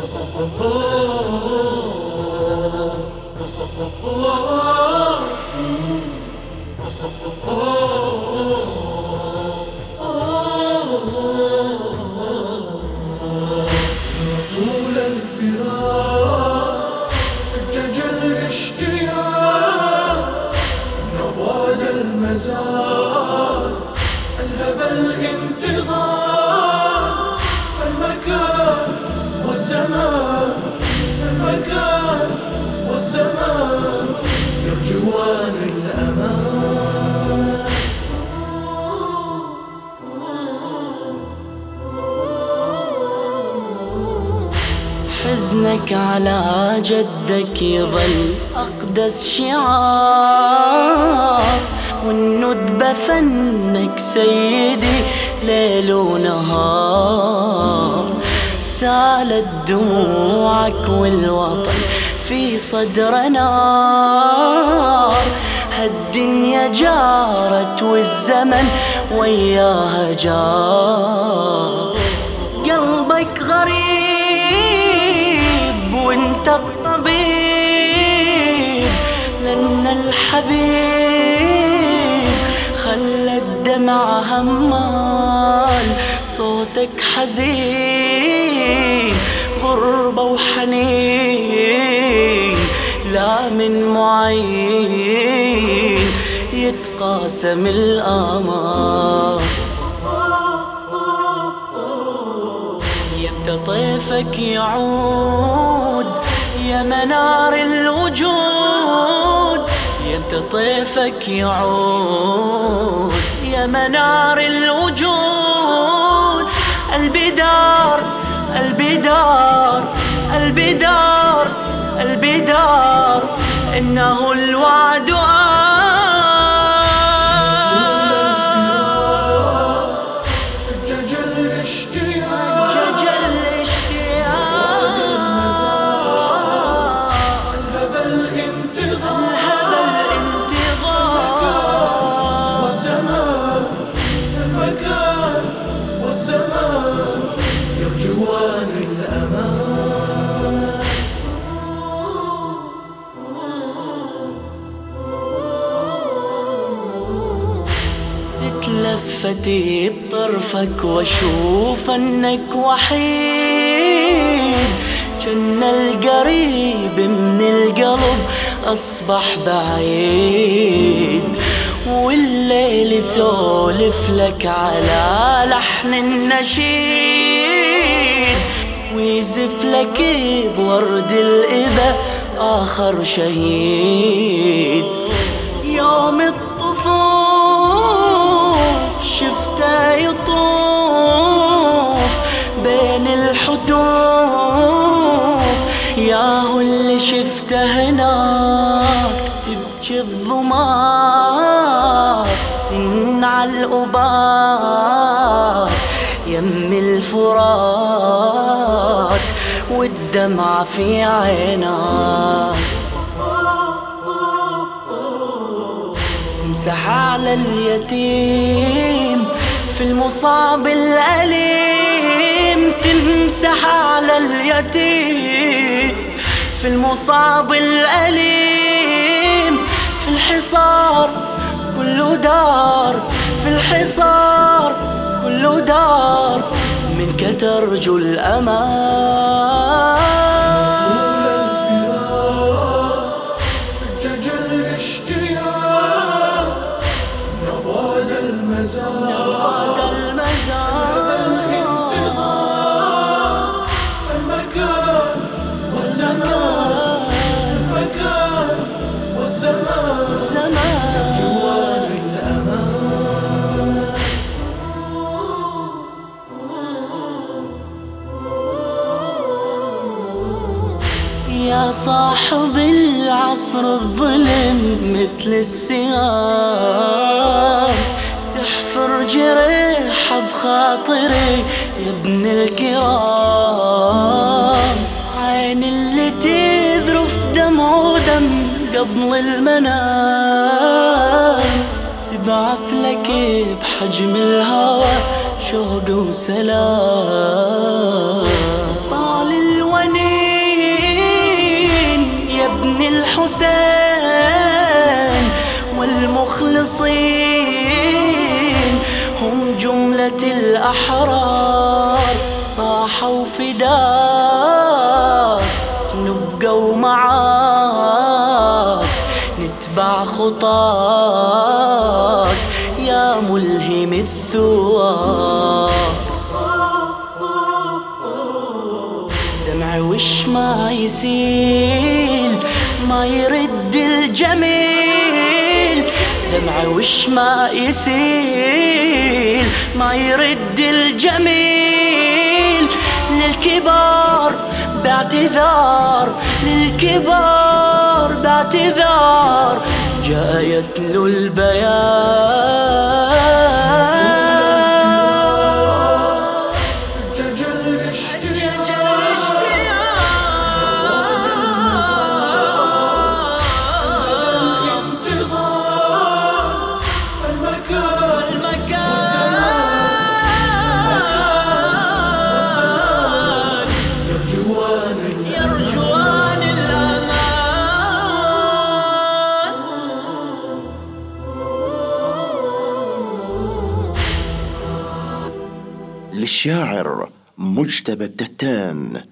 طول على جدك يظل أقدس شعار والندبة فنك سيدي ليل ونهار. سالت دموعك والوطن في صدر نار. هالدنيا جارت والزمن وياها جار. قلبك غريب وانت الطبيب لأن الحبيب خلى الدمع همال صوتك حزين غربة وحنين لا من معين يتقاسم الآمال. طيفك يعود يا منار الوجود يبدا طيفك يعود يا منار الوجود. البدار البدار البدار البدار إنه تلفتي بطرفك واشوف انك وحيد. جن القريب من القلب اصبح بعيد. والليل يسولف لك على لحن النشيد. ويزف لك بورد الإبة آخر شهيد. يوم الطفوف يطوف بين الحدوف. ياهو اللي شفته هناك تبكي الظمات تنعى الأبات يم الفرات والدمع في عيناك تمسح على اليتيم في المصاب الأليم تمسح على اليتيم. في المصاب الأليم في الحصار كله دار في الحصار كله دار. منك ترجو الأمان يا صاحب العصر الظلم مثل السهام تحفر جريح بخاطري يا ابن الكرام. عين اللي تذرف دمع ودم قبل المنام. تبعث لك بحجم الهوى شوق وسلام. الحسين والمخلصين هم جملة الأحرار. صاحوا فداك نبقى ومعاك نتبع خطاك يا ملهم الثوار دمع وش ما يسيل ما يرد الجميل دمع وش ما يسيل. ما يرد الجميل للكبار باعتذار للكبار باعتذار. جاء يتلو البيان. للشاعر مجتبى التتان